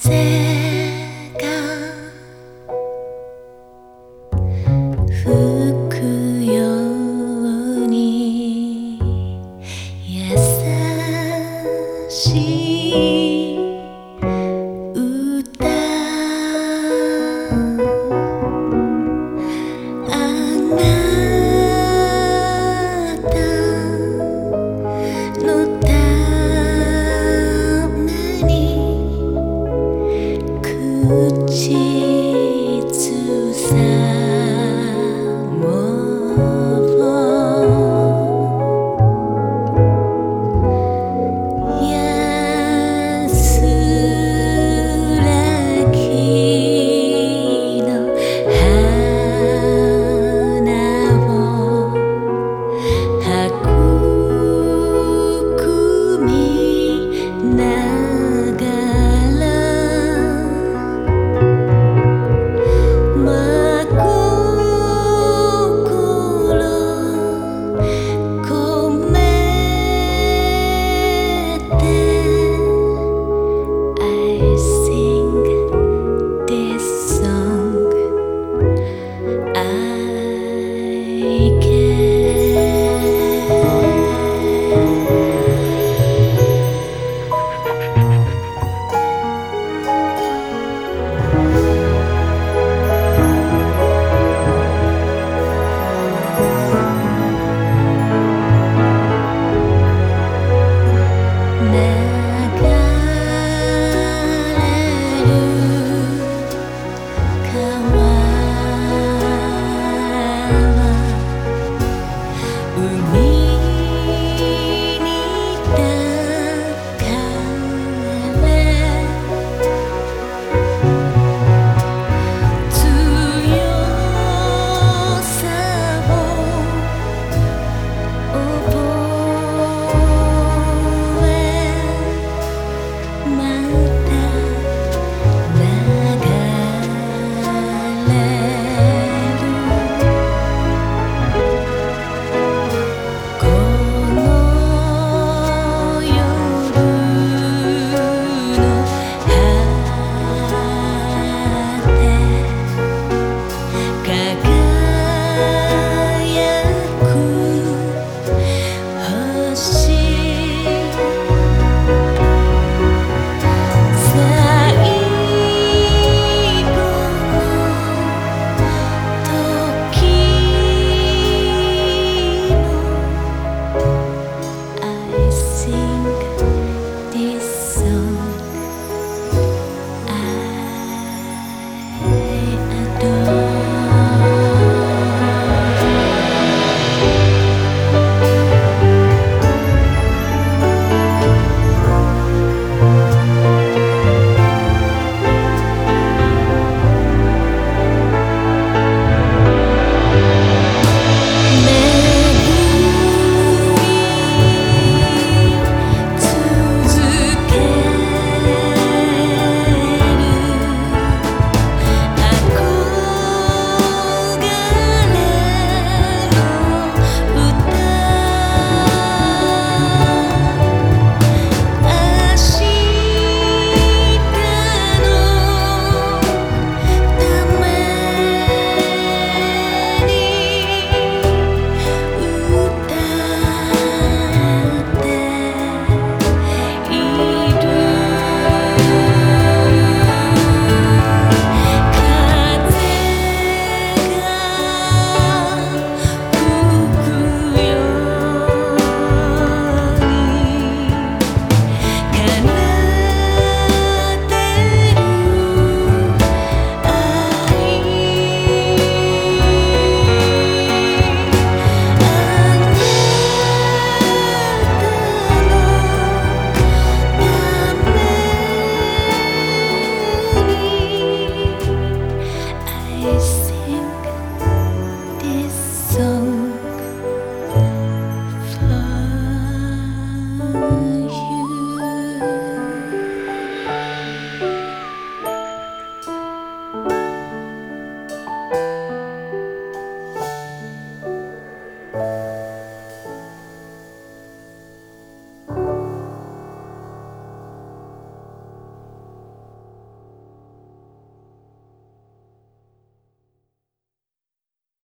这 me.